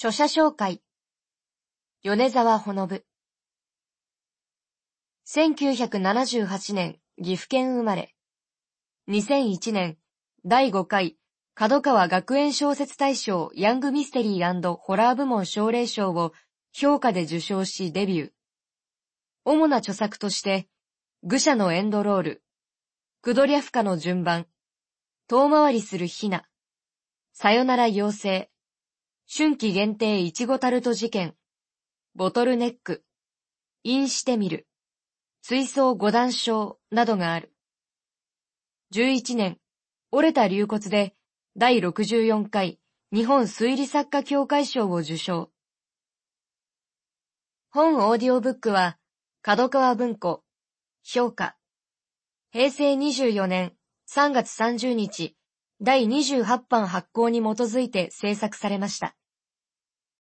著者紹介。米沢ほのぶ。1978年、岐阜県生まれ。2001年、第5回、角川学園小説大賞ヤングミステリーホラー部門奨励賞を評価で受賞しデビュー。主な著作として、愚者のエンドロール、クドリャフカの順番、遠回りするヒナ、さよなら妖精、春季限定いちごタルト事件、ボトルネック、インしてみる、水槽五段症などがある。11年、折れた流骨で第64回日本推理作家協会賞を受賞。本オーディオブックは、角川文庫、評価。平成24年3月30日、第28版発行に基づいて制作されました。